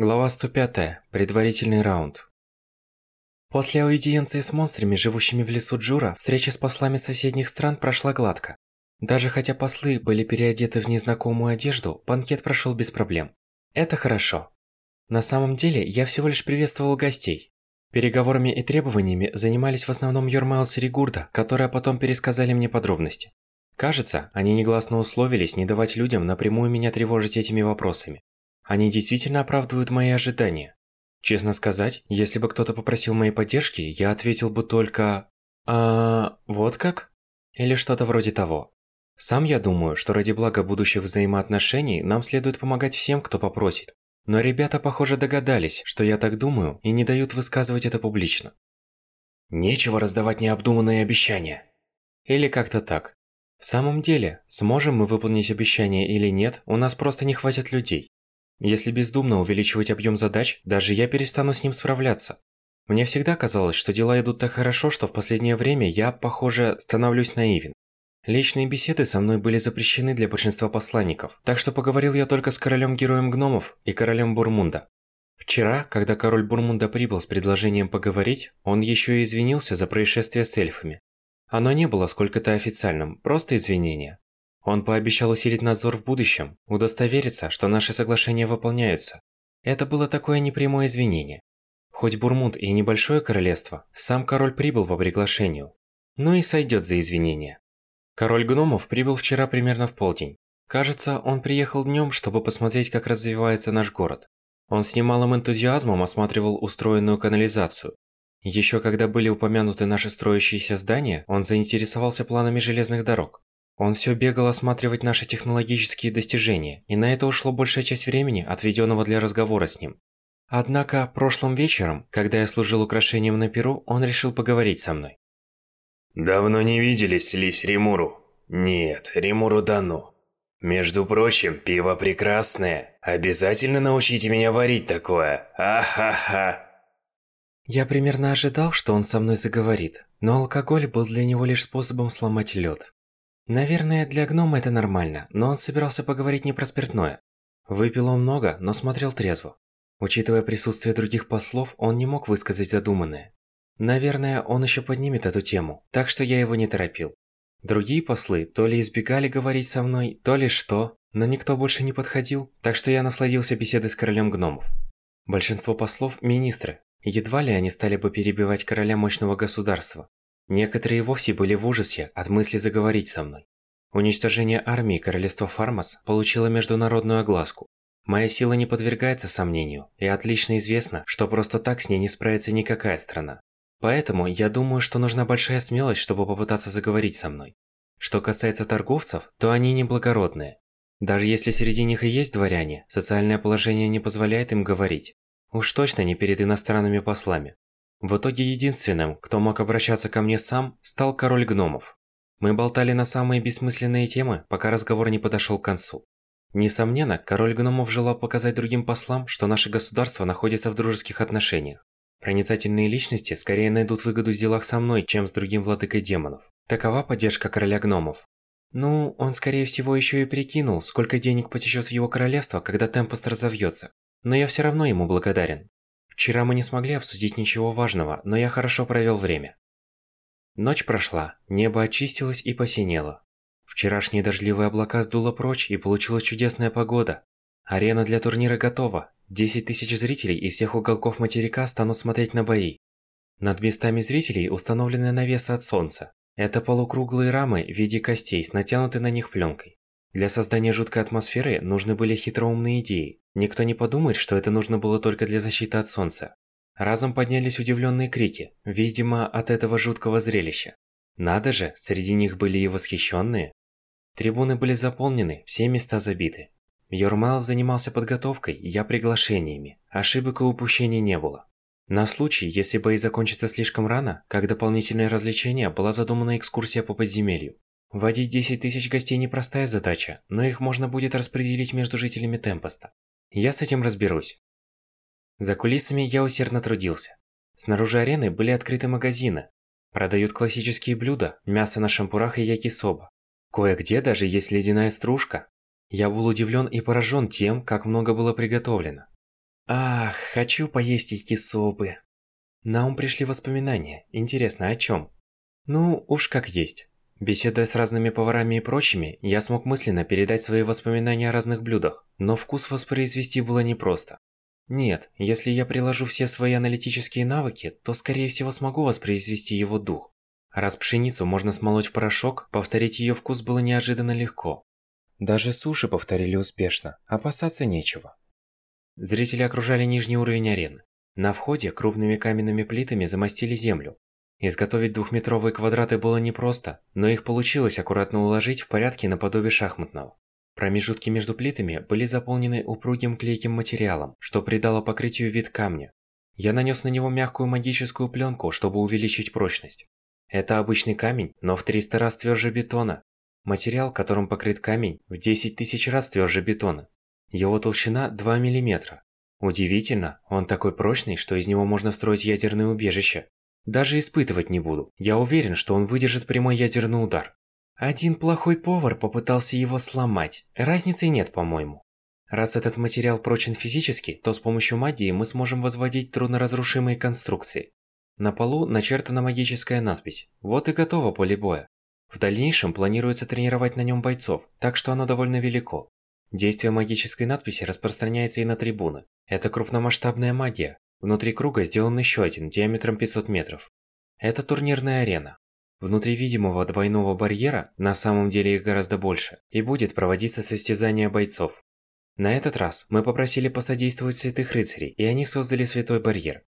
Глава 105. Предварительный раунд. После аудиенции с монстрами, живущими в лесу Джура, встреча с послами соседних стран прошла гладко. Даже хотя послы были переодеты в незнакомую одежду, банкет прошел без проблем. Это хорошо. На самом деле, я всего лишь приветствовал гостей. Переговорами и требованиями занимались в основном Йормайлс и Ригурда, которые потом пересказали мне подробности. Кажется, они негласно условились не давать людям напрямую меня тревожить этими вопросами. Они действительно оправдывают мои ожидания. Честно сказать, если бы кто-то попросил моей поддержки, я ответил бы только... А, вот как? Или что-то вроде того. Сам я думаю, что ради блага будущих взаимоотношений нам следует помогать всем, кто попросит. Но ребята, похоже, догадались, что я так думаю, и не дают высказывать это публично. Нечего раздавать необдуманные обещания. Или как-то так. В самом деле, сможем мы выполнить обещание или нет, у нас просто не хватит людей. Если бездумно увеличивать объем задач, даже я перестану с ним справляться. Мне всегда казалось, что дела идут так хорошо, что в последнее время я, похоже, становлюсь наивен. Личные беседы со мной были запрещены для большинства посланников, так что поговорил я только с королем-героем гномов и королем Бурмунда. Вчера, когда король Бурмунда прибыл с предложением поговорить, он еще и извинился за происшествие с эльфами. Оно не было сколько-то официальным, просто извинение. Он пообещал усилить надзор в будущем, удостовериться, что наши соглашения выполняются. Это было такое непрямое извинение. Хоть Бурмунд и небольшое королевство, сам король прибыл по приглашению. Ну и сойдет за извинения. Король гномов прибыл вчера примерно в полдень. Кажется, он приехал днем, чтобы посмотреть, как развивается наш город. Он с немалым энтузиазмом осматривал устроенную канализацию. Еще когда были упомянуты наши строящиеся здания, он заинтересовался планами железных дорог. Он все бегал осматривать наши технологические достижения, и на это ушло большая часть времени, отведенного для разговора с ним. Однако, прошлым вечером, когда я служил украшением на Перу, он решил поговорить со мной. «Давно не виделись, Лись Римуру?» «Нет, Римуру дано. Между прочим, пиво прекрасное. Обязательно научите меня варить такое. Ахаха!» Я примерно ожидал, что он со мной заговорит, но алкоголь был для него лишь способом сломать лед. Наверное, для гнома это нормально, но он собирался поговорить не про спиртное. Выпил он много, но смотрел трезво. Учитывая присутствие других послов, он не мог высказать задуманное. Наверное, он еще поднимет эту тему, так что я его не торопил. Другие послы то ли избегали говорить со мной, то ли что, но никто больше не подходил, так что я насладился беседой с королем гномов. Большинство послов – министры. Едва ли они стали бы перебивать короля мощного государства. Некоторые вовсе были в ужасе от мысли заговорить со мной. Уничтожение армии королевства Фармас получило международную огласку. Моя сила не подвергается сомнению, и отлично известно, что просто так с ней не справится никакая страна. Поэтому я думаю, что нужна большая смелость, чтобы попытаться заговорить со мной. Что касается торговцев, то они неблагородные. Даже если среди них и есть дворяне, социальное положение не позволяет им говорить. Уж точно не перед иностранными послами. В итоге единственным, кто мог обращаться ко мне сам, стал король гномов. Мы болтали на самые бессмысленные темы, пока разговор не подошел к концу. Несомненно, король гномов желал показать другим послам, что наше государство находится в дружеских отношениях. Проницательные личности скорее найдут выгоду в делах со мной, чем с другим владыкой демонов. Такова поддержка короля гномов. Ну, он скорее всего еще и прикинул, сколько денег потечет в его королевство, когда Темпост разовьется. Но я все равно ему благодарен. Вчера мы не смогли обсудить ничего важного, но я хорошо провел время. Ночь прошла, небо очистилось и посинело. Вчерашние дождливые облака сдуло прочь, и получилась чудесная погода. Арена для турнира готова. 10 тысяч зрителей из всех уголков материка станут смотреть на бои. Над местами зрителей установлены навесы от солнца. Это полукруглые рамы в виде костей с натянутой на них пленкой. Для создания жуткой атмосферы нужны были хитроумные идеи. Никто не подумает, что это нужно было только для защиты от солнца. Разом поднялись удивленные крики, видимо, от этого жуткого зрелища. Надо же, среди них были и восхищенные. Трибуны были заполнены, все места забиты. Йормал занимался подготовкой, я приглашениями. Ошибок и упущений не было. На случай, если бои закончатся слишком рано, как дополнительное развлечение была задумана экскурсия по подземелью. Водить 10 тысяч гостей непростая задача, но их можно будет распределить между жителями Темпоста. Я с этим разберусь. За кулисами я усердно трудился. Снаружи арены были открыты магазины. Продают классические блюда, мясо на шампурах и якисоба. Кое-где даже есть ледяная стружка. Я был удивлен и поражен тем, как много было приготовлено. Ах, хочу поесть супы. На ум пришли воспоминания. Интересно, о чем? Ну, уж как есть. Беседуя с разными поварами и прочими, я смог мысленно передать свои воспоминания о разных блюдах, но вкус воспроизвести было непросто. Нет, если я приложу все свои аналитические навыки, то скорее всего смогу воспроизвести его дух. Раз пшеницу можно смолоть в порошок, повторить ее вкус было неожиданно легко. Даже суши повторили успешно, опасаться нечего. Зрители окружали нижний уровень арены. На входе крупными каменными плитами замостили землю. Изготовить двухметровые квадраты было непросто, но их получилось аккуратно уложить в порядке наподобие шахматного. Промежутки между плитами были заполнены упругим клейким материалом, что придало покрытию вид камня. Я нанес на него мягкую магическую пленку, чтобы увеличить прочность. Это обычный камень, но в 300 раз тверже бетона. Материал, которым покрыт камень, в 10 тысяч раз тверже бетона. Его толщина 2 мм. Удивительно, он такой прочный, что из него можно строить ядерное убежище. Даже испытывать не буду. Я уверен, что он выдержит прямой ядерный удар. Один плохой повар попытался его сломать. Разницы нет, по-моему. Раз этот материал прочен физически, то с помощью магии мы сможем возводить трудноразрушимые конструкции. На полу начертана магическая надпись. Вот и готово поле боя. В дальнейшем планируется тренировать на нем бойцов, так что оно довольно велико. Действие магической надписи распространяется и на трибуны. Это крупномасштабная магия. Внутри круга сделан еще один, диаметром 500 метров. Это турнирная арена. Внутри видимого двойного барьера, на самом деле их гораздо больше, и будет проводиться состязание бойцов. На этот раз мы попросили посодействовать святых рыцарей, и они создали святой барьер.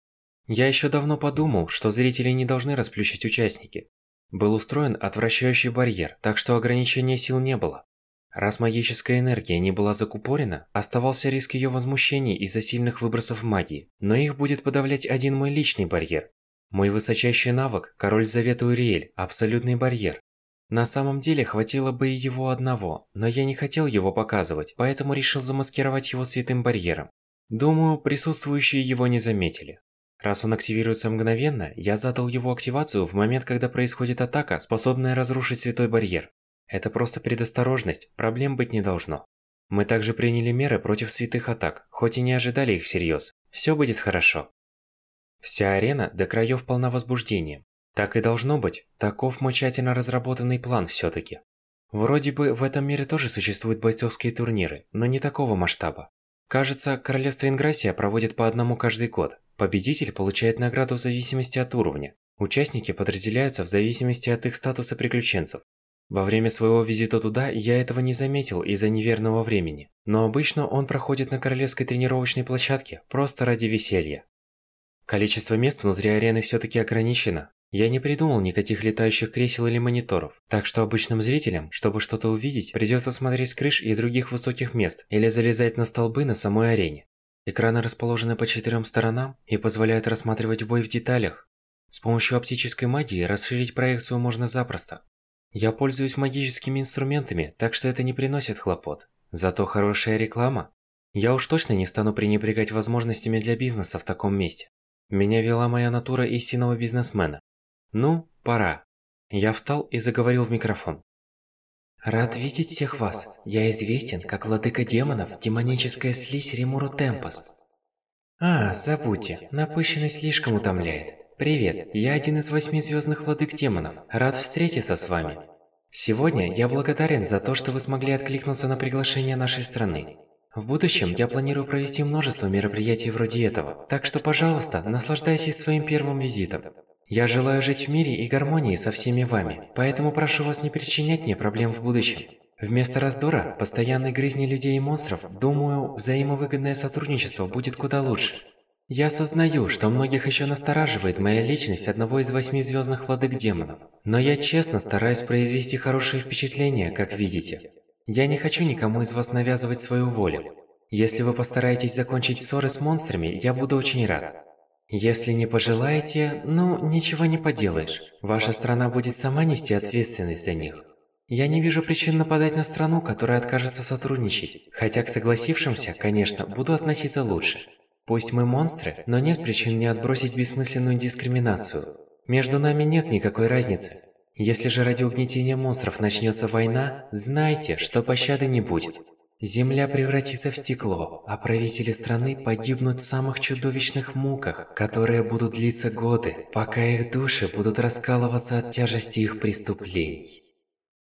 Я еще давно подумал, что зрители не должны расплющить участники. Был устроен отвращающий барьер, так что ограничения сил не было. Раз магическая энергия не была закупорена, оставался риск ее возмущений из-за сильных выбросов магии, но их будет подавлять один мой личный барьер, мой высочайший навык – Король Завета Уриэль, абсолютный барьер. На самом деле хватило бы и его одного, но я не хотел его показывать, поэтому решил замаскировать его святым барьером. Думаю, присутствующие его не заметили. Раз он активируется мгновенно, я задал его активацию в момент, когда происходит атака, способная разрушить святой барьер. Это просто предосторожность, проблем быть не должно. Мы также приняли меры против святых атак, хоть и не ожидали их всерьез. Все будет хорошо. Вся арена до краев полна возбуждением. Так и должно быть, таков мой тщательно разработанный план все-таки. Вроде бы в этом мире тоже существуют бойцовские турниры, но не такого масштаба. Кажется, Королевство Инграсия проводит по одному каждый год. Победитель получает награду в зависимости от уровня. Участники подразделяются в зависимости от их статуса приключенцев. Во время своего визита туда я этого не заметил из-за неверного времени, но обычно он проходит на королевской тренировочной площадке просто ради веселья. Количество мест внутри арены все-таки ограничено. Я не придумал никаких летающих кресел или мониторов, так что обычным зрителям, чтобы что-то увидеть, придется смотреть с крыш и других высоких мест или залезать на столбы на самой арене. Экраны расположены по четырем сторонам и позволяют рассматривать бой в деталях. С помощью оптической магии расширить проекцию можно запросто. Я пользуюсь магическими инструментами, так что это не приносит хлопот. Зато хорошая реклама. Я уж точно не стану пренебрегать возможностями для бизнеса в таком месте. Меня вела моя натура истинного бизнесмена. Ну, пора. Я встал и заговорил в микрофон. Рад видеть всех вас. Я известен как владыка демонов, демоническая слизь Римуру Темпос. А, забудьте, напыщенность слишком утомляет. Привет, я один из восьми звездных владык демонов. Рад встретиться с вами. Сегодня я благодарен за то, что вы смогли откликнуться на приглашение нашей страны. В будущем я планирую провести множество мероприятий вроде этого, так что, пожалуйста, наслаждайтесь своим первым визитом. Я желаю жить в мире и гармонии со всеми вами, поэтому прошу вас не причинять мне проблем в будущем. Вместо раздора, постоянной грызни людей и монстров, думаю, взаимовыгодное сотрудничество будет куда лучше. Я осознаю, что многих еще настораживает моя личность одного из восьми звездных владык демонов, но я честно стараюсь произвести хорошее впечатление, как видите. Я не хочу никому из вас навязывать свою волю. Если вы постараетесь закончить ссоры с монстрами, я буду очень рад. Если не пожелаете, ну, ничего не поделаешь. Ваша страна будет сама нести ответственность за них. Я не вижу причин нападать на страну, которая откажется сотрудничать. Хотя к согласившимся, конечно, буду относиться лучше. Пусть мы монстры, но нет причин не отбросить бессмысленную дискриминацию. Между нами нет никакой разницы. Если же ради угнетения монстров начнется война, знайте, что пощады не будет. Земля превратится в стекло, а правители страны погибнут в самых чудовищных муках, которые будут длиться годы, пока их души будут раскалываться от тяжести их преступлений.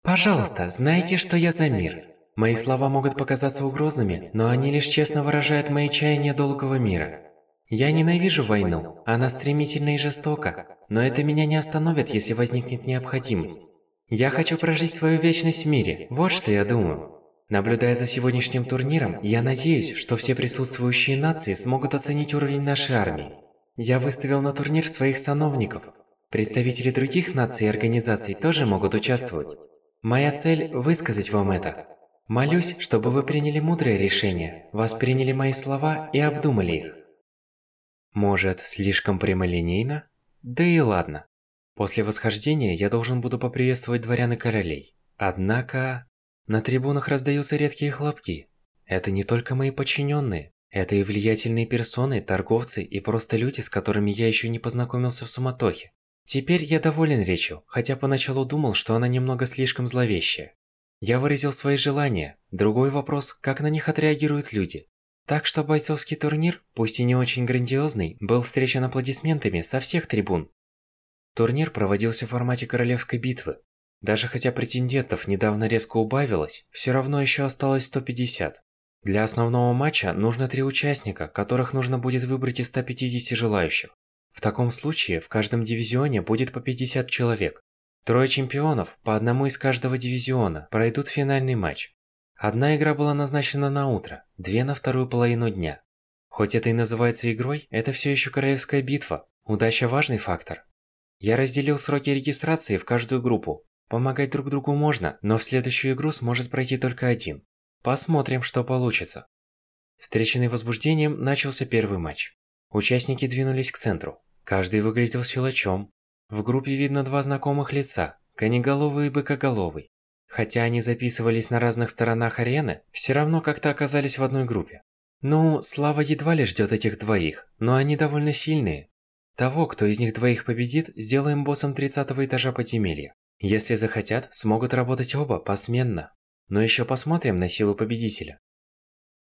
Пожалуйста, знайте, что я за мир. Мои слова могут показаться угрозами, но они лишь честно выражают мои чаяния долгого мира. Я ненавижу войну, она стремительна и жестока, но это меня не остановит, если возникнет необходимость. Я хочу прожить свою вечность в мире, вот что я думаю. Наблюдая за сегодняшним турниром, я надеюсь, что все присутствующие нации смогут оценить уровень нашей армии. Я выставил на турнир своих сановников. Представители других наций и организаций тоже могут участвовать. Моя цель – высказать вам это. Молюсь, чтобы вы приняли мудрое решение, восприняли мои слова и обдумали их. Может, слишком прямолинейно? Да и ладно. После восхождения я должен буду поприветствовать дворян и королей. Однако... На трибунах раздаются редкие хлопки. Это не только мои подчиненные, это и влиятельные персоны, торговцы и просто люди, с которыми я еще не познакомился в суматохе. Теперь я доволен речью, хотя поначалу думал, что она немного слишком зловещая. Я выразил свои желания. Другой вопрос, как на них отреагируют люди. Так что бойцовский турнир, пусть и не очень грандиозный, был встречен аплодисментами со всех трибун. Турнир проводился в формате королевской битвы, даже хотя претендентов недавно резко убавилось, все равно еще осталось 150. Для основного матча нужно три участника, которых нужно будет выбрать из 150 желающих. В таком случае в каждом дивизионе будет по 50 человек. Трое чемпионов, по одному из каждого дивизиона, пройдут финальный матч. Одна игра была назначена на утро, две на вторую половину дня. Хоть это и называется игрой, это все еще королевская битва. Удача важный фактор. Я разделил сроки регистрации в каждую группу, Помогать друг другу можно, но в следующую игру сможет пройти только один. Посмотрим, что получится. Встреченный возбуждением, начался первый матч. Участники двинулись к центру. Каждый выглядел силачом. В группе видно два знакомых лица – Конеголовый и Быкоголовый. Хотя они записывались на разных сторонах арены, все равно как-то оказались в одной группе. Ну, Слава едва ли ждет этих двоих, но они довольно сильные. Того, кто из них двоих победит, сделаем боссом 30 этажа подземелья. Если захотят, смогут работать оба посменно. Но еще посмотрим на силу победителя.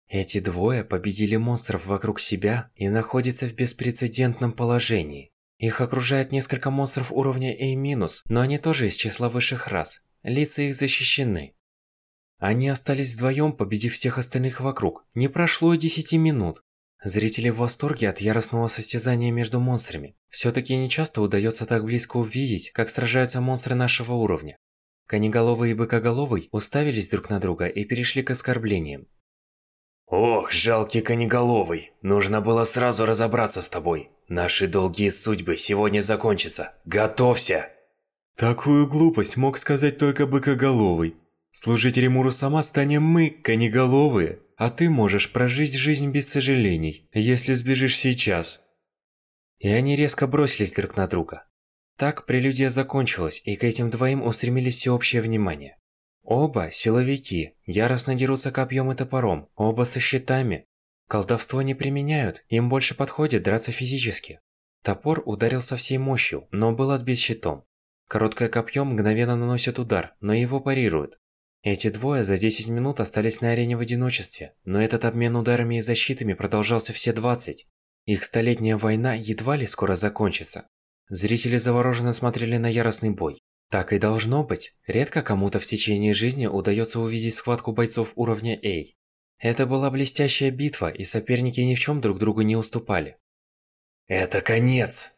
Эти двое победили монстров вокруг себя и находятся в беспрецедентном положении. Их окружает несколько монстров уровня A-, но они тоже из числа высших рас. Лица их защищены. Они остались вдвоем, победив всех остальных вокруг. Не прошло и 10 минут. Зрители в восторге от яростного состязания между монстрами. Все-таки не часто удается так близко увидеть, как сражаются монстры нашего уровня. Конеголовый и Быкоголовый уставились друг на друга и перешли к оскорблениям. Ох, жалкий Конеголовый, нужно было сразу разобраться с тобой. Наши долгие судьбы сегодня закончатся. Готовься! Такую глупость мог сказать только Быкоголовый. Служители Муру сама станем мы, Конеголовые а ты можешь прожить жизнь без сожалений, если сбежишь сейчас». И они резко бросились друг на друга. Так прелюдия закончилась, и к этим двоим устремились всеобщее внимание. Оба силовики, яростно дерутся копьем и топором, оба со щитами. Колдовство не применяют, им больше подходит драться физически. Топор ударил со всей мощью, но был отбит щитом. Короткое копье мгновенно наносит удар, но его парируют. Эти двое за 10 минут остались на арене в одиночестве, но этот обмен ударами и защитами продолжался все 20. Их столетняя война едва ли скоро закончится. Зрители завороженно смотрели на яростный бой. Так и должно быть. Редко кому-то в течение жизни удается увидеть схватку бойцов уровня A. Это была блестящая битва, и соперники ни в чем друг другу не уступали. Это конец!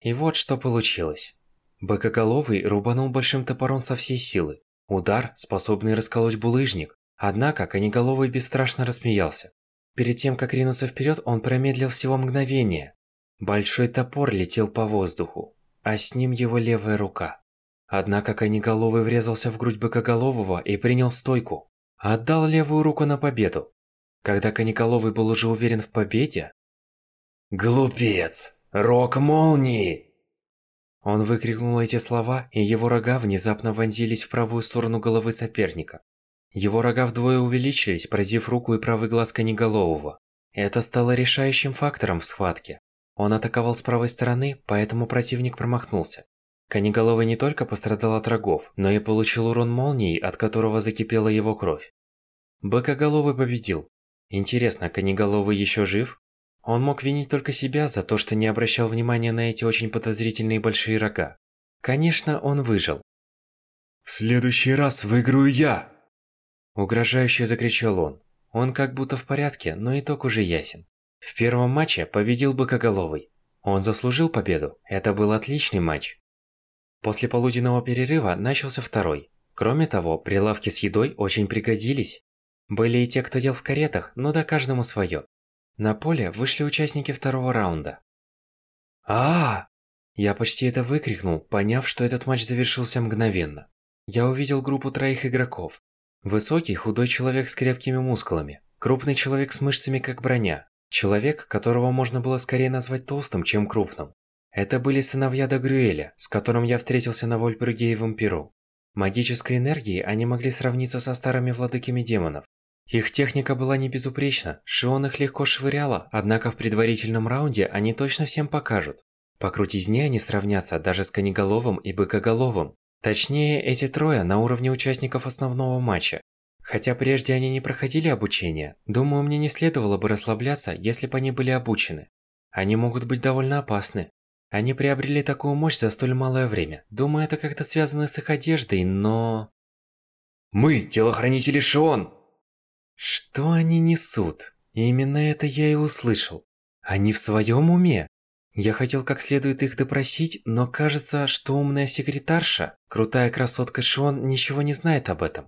И вот что получилось. Быкоголовый рубанул большим топором со всей силы. Удар, способный расколоть булыжник. Однако Конеголовый бесстрашно рассмеялся. Перед тем, как ринуться вперед, он промедлил всего мгновение. Большой топор летел по воздуху, а с ним его левая рука. Однако Конеголовый врезался в грудь Быкоголового и принял стойку. Отдал левую руку на победу. Когда Конеголовый был уже уверен в победе... «Глупец! Рок молнии!» Он выкрикнул эти слова, и его рога внезапно вонзились в правую сторону головы соперника. Его рога вдвое увеличились, поразив руку и правый глаз Конеголового. Это стало решающим фактором в схватке. Он атаковал с правой стороны, поэтому противник промахнулся. Конеголовый не только пострадал от рогов, но и получил урон молнией, от которого закипела его кровь. Быкоголовый победил. Интересно, Конеголовый еще жив? Он мог винить только себя за то, что не обращал внимания на эти очень подозрительные большие рога. Конечно, он выжил. «В следующий раз выиграю я!» Угрожающе закричал он. Он как будто в порядке, но итог уже ясен. В первом матче победил Быкоголовый. Он заслужил победу, это был отличный матч. После полуденного перерыва начался второй. Кроме того, прилавки с едой очень пригодились. Были и те, кто ел в каретах, но да каждому свое. На поле вышли участники второго раунда. а, -а, Я почти это выкрикнул, поняв, что этот матч завершился мгновенно. Я увидел группу троих игроков. Высокий, худой человек с крепкими мускулами. Крупный человек с мышцами, как броня. Человек, которого можно было скорее назвать толстым, чем крупным. Это были сыновья Дагрюэля, с которым я встретился на Вольпергеевом Перу. Магической энергией они могли сравниться со старыми владыками демонов. Их техника была не безупречна, Шион их легко швыряла, однако в предварительном раунде они точно всем покажут. По крутизне они сравнятся даже с Конеголовым и Быкоголовым. Точнее, эти трое на уровне участников основного матча. Хотя прежде они не проходили обучение, думаю, мне не следовало бы расслабляться, если бы они были обучены. Они могут быть довольно опасны. Они приобрели такую мощь за столь малое время. Думаю, это как-то связано с их одеждой, но... Мы, телохранители Шион! Что они несут? Именно это я и услышал. Они в своем уме? Я хотел как следует их допросить, но кажется, что умная секретарша, крутая красотка Шон, ничего не знает об этом.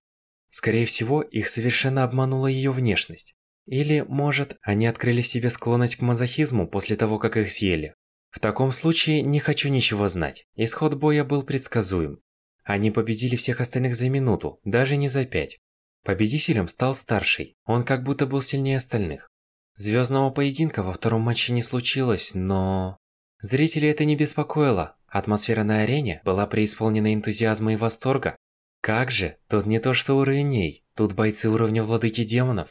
Скорее всего, их совершенно обманула ее внешность. Или, может, они открыли в себе склонность к мазохизму после того, как их съели. В таком случае не хочу ничего знать. Исход боя был предсказуем. Они победили всех остальных за минуту, даже не за пять. Победителем стал старший, он как будто был сильнее остальных. Звездного поединка во втором матче не случилось, но... Зрителей это не беспокоило. Атмосфера на арене была преисполнена энтузиазма и восторга. Как же, тут не то что уровней, тут бойцы уровня владыки демонов.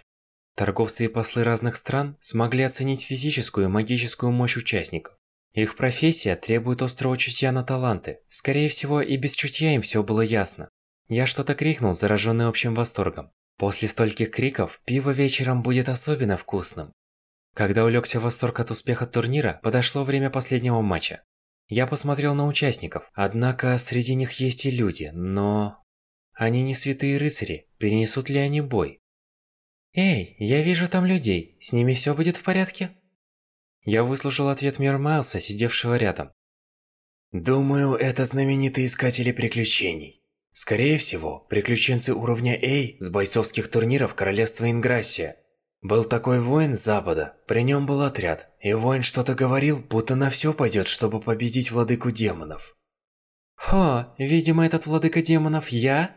Торговцы и послы разных стран смогли оценить физическую и магическую мощь участников. Их профессия требует острого чутья на таланты. Скорее всего, и без чутья им все было ясно. Я что-то крикнул, зараженный общим восторгом. После стольких криков, пиво вечером будет особенно вкусным. Когда улегся восторг от успеха турнира, подошло время последнего матча. Я посмотрел на участников, однако среди них есть и люди, но... Они не святые рыцари, перенесут ли они бой? «Эй, я вижу там людей, с ними все будет в порядке?» Я выслушал ответ Мир Майлса, сидевшего рядом. «Думаю, это знаменитые искатели приключений. Скорее всего, приключенцы уровня A с бойцовских турниров Королевства Инграссия. Был такой воин с запада, при нем был отряд, и воин что-то говорил, будто на все пойдет, чтобы победить владыку демонов. Хо, видимо, этот владыка демонов я?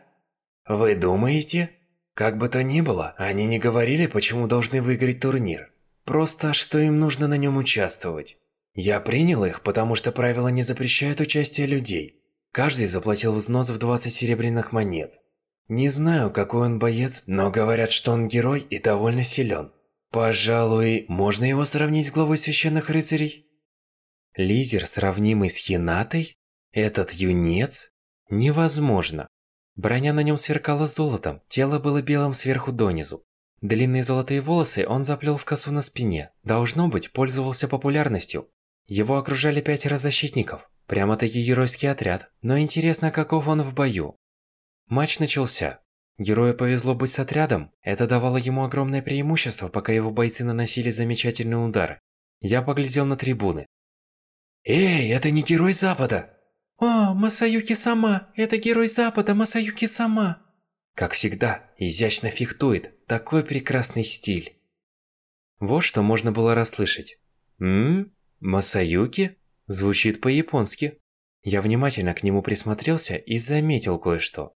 Вы думаете? Как бы то ни было, они не говорили, почему должны выиграть турнир. Просто, что им нужно на нем участвовать. Я принял их, потому что правила не запрещают участие людей. Каждый заплатил взнос в 20 серебряных монет. Не знаю, какой он боец, но говорят, что он герой и довольно силен. Пожалуй, можно его сравнить с главой священных рыцарей? Лидер, сравнимый с Хинатой? Этот юнец? Невозможно. Броня на нем сверкала золотом, тело было белым сверху донизу. Длинные золотые волосы он заплел в косу на спине. Должно быть, пользовался популярностью. Его окружали пятеро защитников. Прямо-таки геройский отряд, но интересно, каков он в бою. Матч начался. Герою повезло быть с отрядом, это давало ему огромное преимущество, пока его бойцы наносили замечательные удары. Я поглядел на трибуны. «Эй, это не герой Запада!» «О, Масаюки сама! Это герой Запада, Масаюки сама!» Как всегда, изящно фехтует, такой прекрасный стиль. Вот что можно было расслышать. «Ммм, Масаюки?» Звучит по-японски. Я внимательно к нему присмотрелся и заметил кое-что.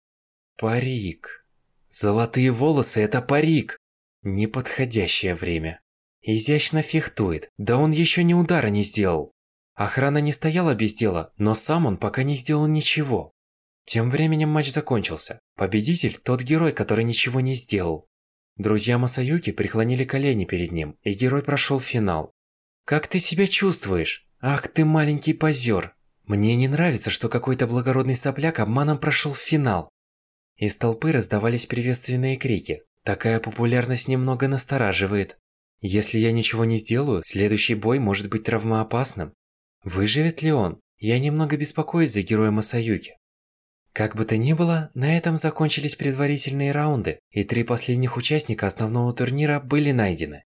Парик. Золотые волосы – это парик. Неподходящее время. Изящно фехтует, да он еще ни удара не сделал. Охрана не стояла без дела, но сам он пока не сделал ничего. Тем временем матч закончился. Победитель – тот герой, который ничего не сделал. Друзья Масаюки преклонили колени перед ним, и герой прошел финал. «Как ты себя чувствуешь?» Ах ты маленький позер! Мне не нравится, что какой-то благородный сопляк обманом прошел в финал. Из толпы раздавались приветственные крики. Такая популярность немного настораживает. Если я ничего не сделаю, следующий бой может быть травмоопасным. Выживет ли он? Я немного беспокоюсь за героя Масаюки. Как бы то ни было, на этом закончились предварительные раунды, и три последних участника основного турнира были найдены.